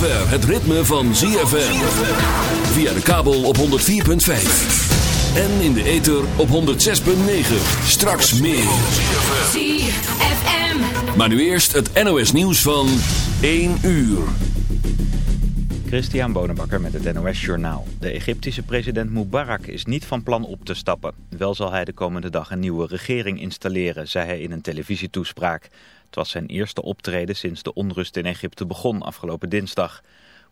zover het ritme van ZFM. Via de kabel op 104.5. En in de ether op 106.9. Straks meer. ZFM. Maar nu eerst het NOS nieuws van 1 uur. Christian Bonenbakker met het NOS Journaal. De Egyptische president Mubarak is niet van plan op te stappen. Wel zal hij de komende dag een nieuwe regering installeren, zei hij in een televisietoespraak. Het was zijn eerste optreden sinds de onrust in Egypte begon afgelopen dinsdag.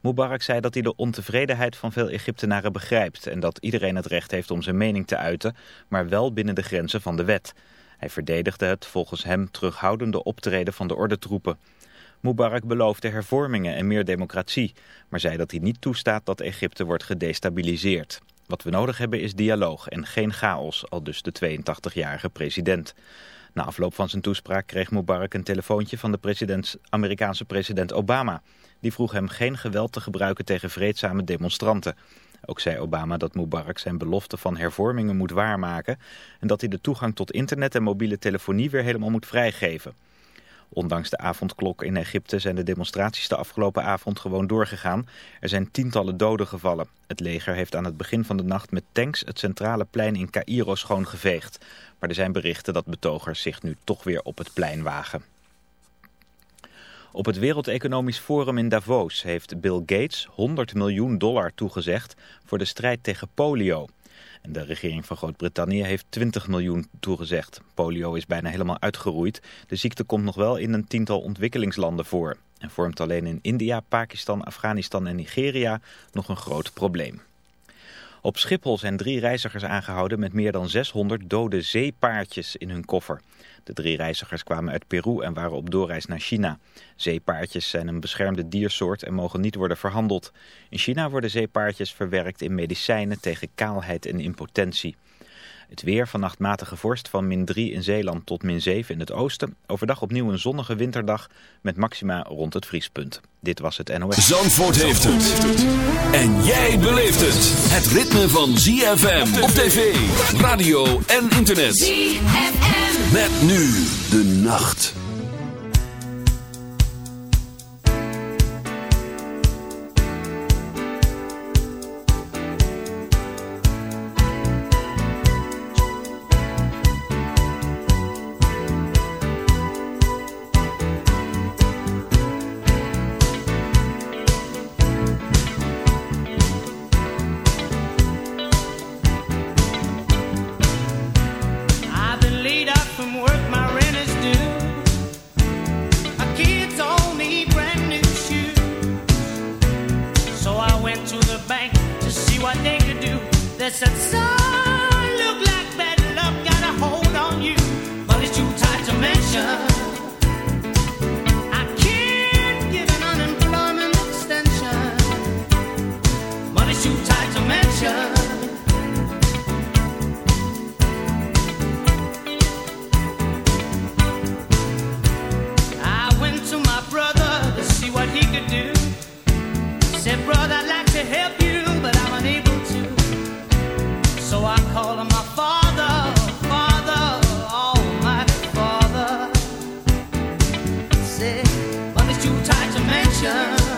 Mubarak zei dat hij de ontevredenheid van veel Egyptenaren begrijpt... en dat iedereen het recht heeft om zijn mening te uiten, maar wel binnen de grenzen van de wet. Hij verdedigde het volgens hem terughoudende optreden van de ordentroepen. Mubarak beloofde hervormingen en meer democratie, maar zei dat hij niet toestaat dat Egypte wordt gedestabiliseerd. Wat we nodig hebben is dialoog en geen chaos, al dus de 82-jarige president. Na afloop van zijn toespraak kreeg Mubarak een telefoontje van de president, Amerikaanse president Obama. Die vroeg hem geen geweld te gebruiken tegen vreedzame demonstranten. Ook zei Obama dat Mubarak zijn belofte van hervormingen moet waarmaken... en dat hij de toegang tot internet en mobiele telefonie weer helemaal moet vrijgeven. Ondanks de avondklok in Egypte zijn de demonstraties de afgelopen avond gewoon doorgegaan. Er zijn tientallen doden gevallen. Het leger heeft aan het begin van de nacht met tanks het centrale plein in Cairo schoongeveegd. Maar er zijn berichten dat betogers zich nu toch weer op het plein wagen. Op het Wereld Economisch Forum in Davos heeft Bill Gates 100 miljoen dollar toegezegd voor de strijd tegen polio. En de regering van Groot-Brittannië heeft 20 miljoen toegezegd. Polio is bijna helemaal uitgeroeid. De ziekte komt nog wel in een tiental ontwikkelingslanden voor. En vormt alleen in India, Pakistan, Afghanistan en Nigeria nog een groot probleem. Op Schiphol zijn drie reizigers aangehouden met meer dan 600 dode zeepaardjes in hun koffer. De drie reizigers kwamen uit Peru en waren op doorreis naar China. Zeepaardjes zijn een beschermde diersoort en mogen niet worden verhandeld. In China worden zeepaardjes verwerkt in medicijnen tegen kaalheid en impotentie. Het weer, vannacht matige vorst van min 3 in Zeeland tot min 7 in het oosten. Overdag opnieuw een zonnige winterdag met maxima rond het vriespunt. Dit was het NOS. Zandvoort heeft het. En jij beleeft het. Het ritme van ZFM op tv, radio en internet. ZFM. Met nu de nacht. Money's too tight to mention.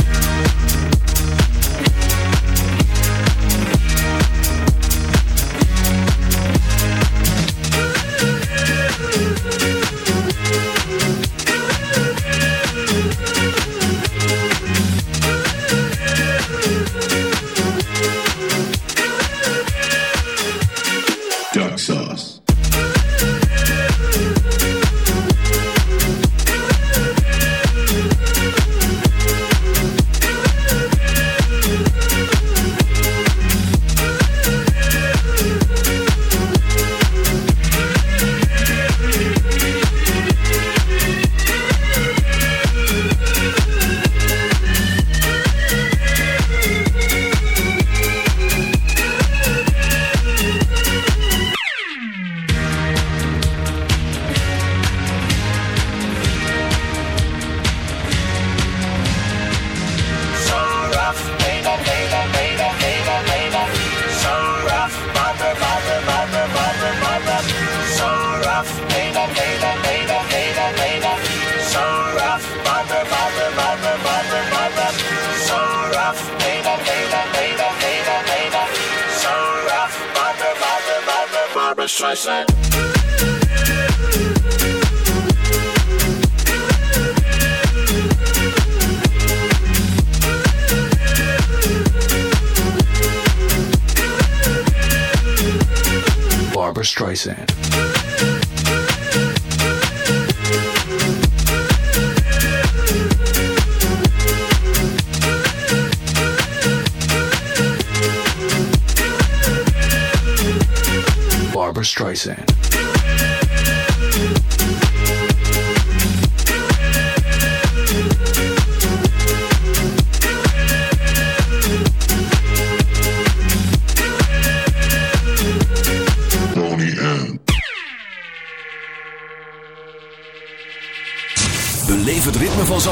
Deutschland.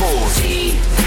Zandvoort.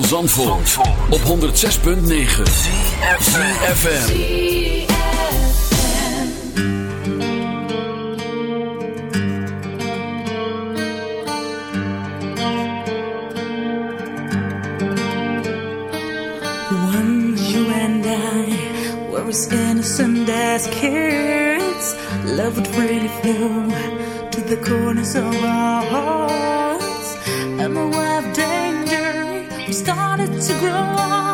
van Zandvoort, op 106.9 CFFM Once you and I were as innocent as kids Love would really flow to the corners of our hearts. to grow on.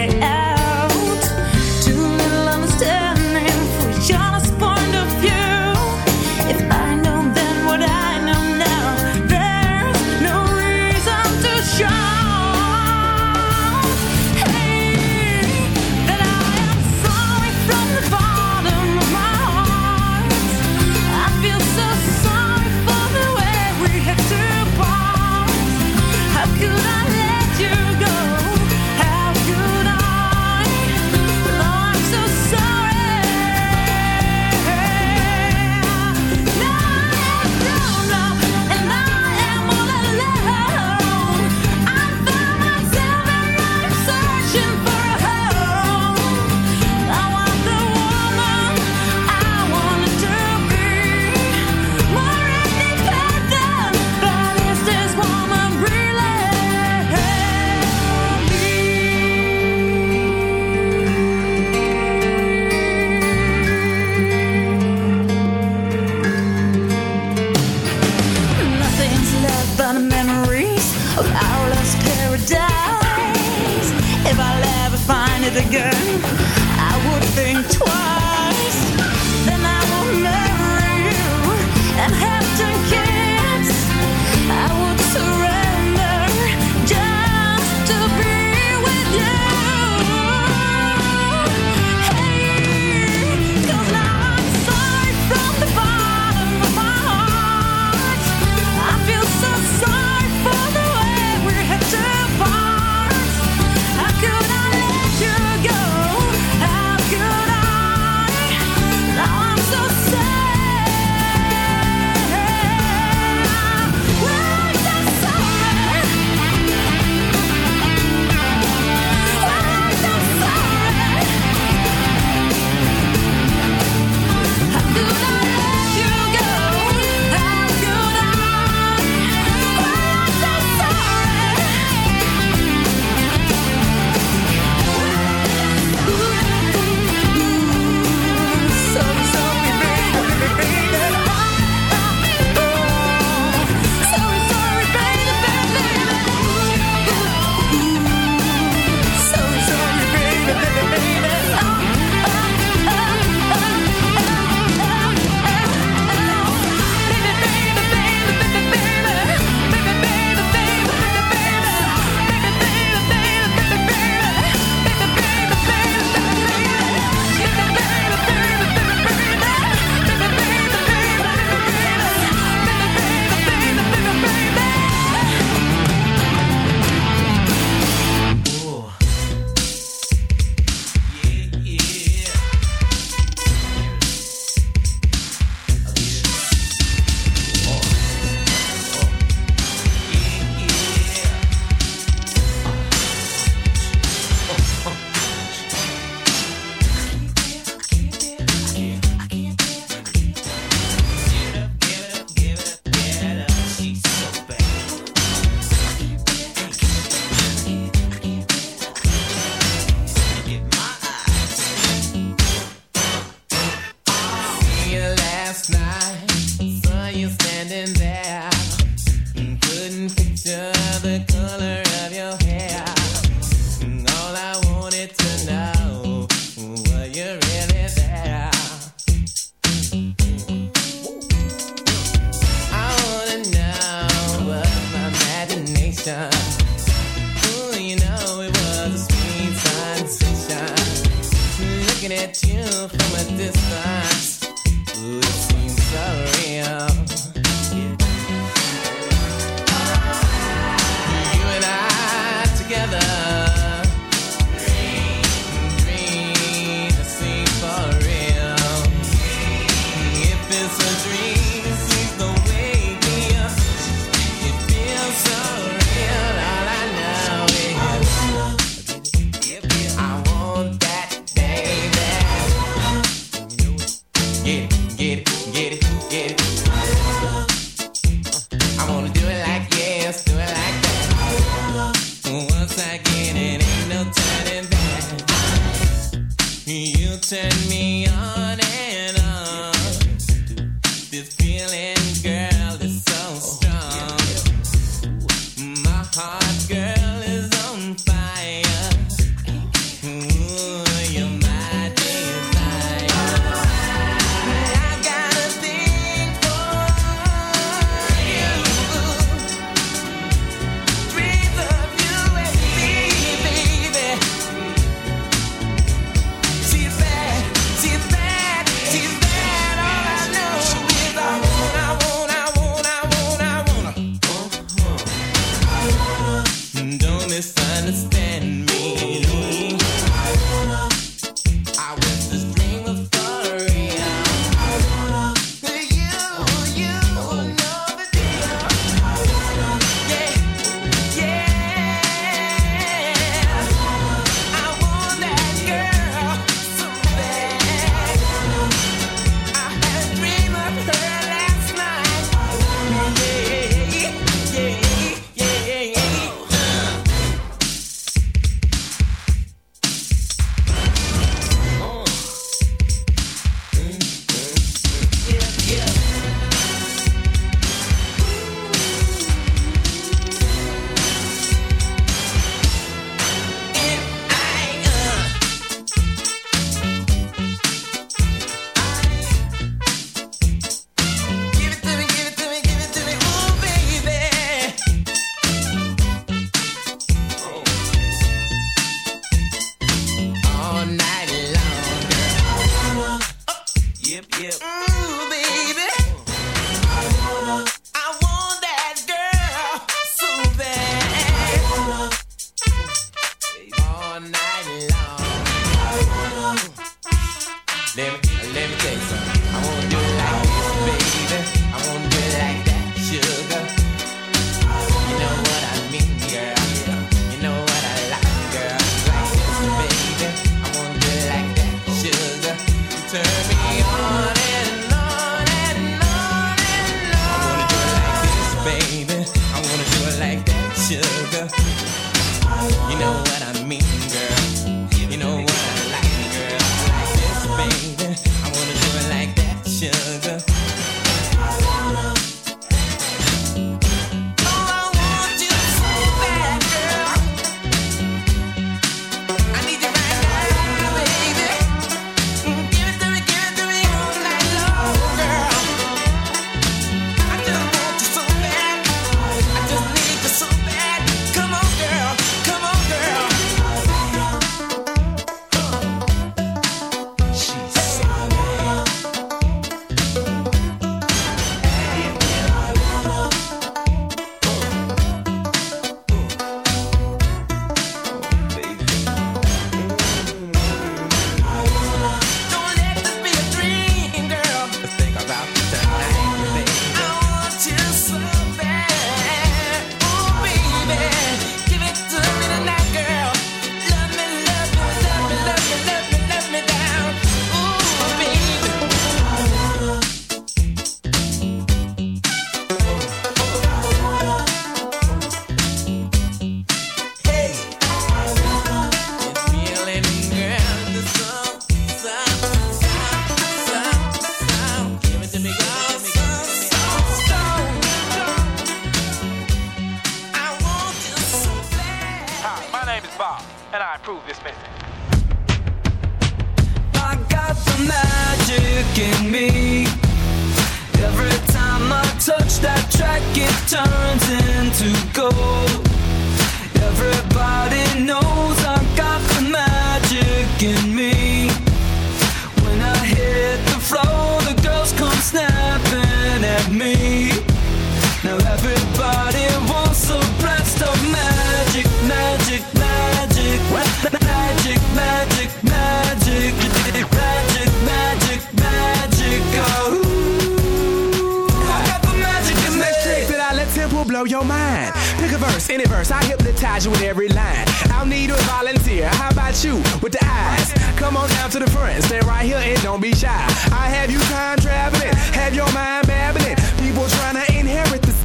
With every line. I'll need a volunteer. How about you with the eyes? Come on down to the front, stand right here and don't be shy. I have you time traveling, have your mind babbling. People trying to inherit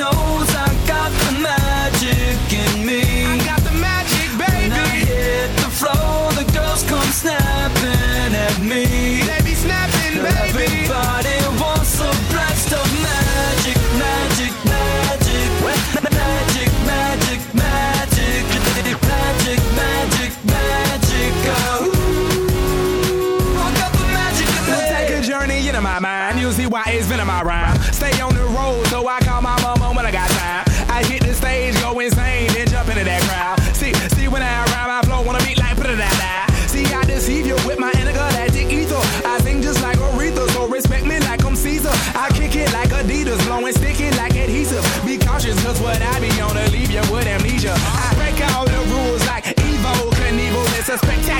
knows I got the man.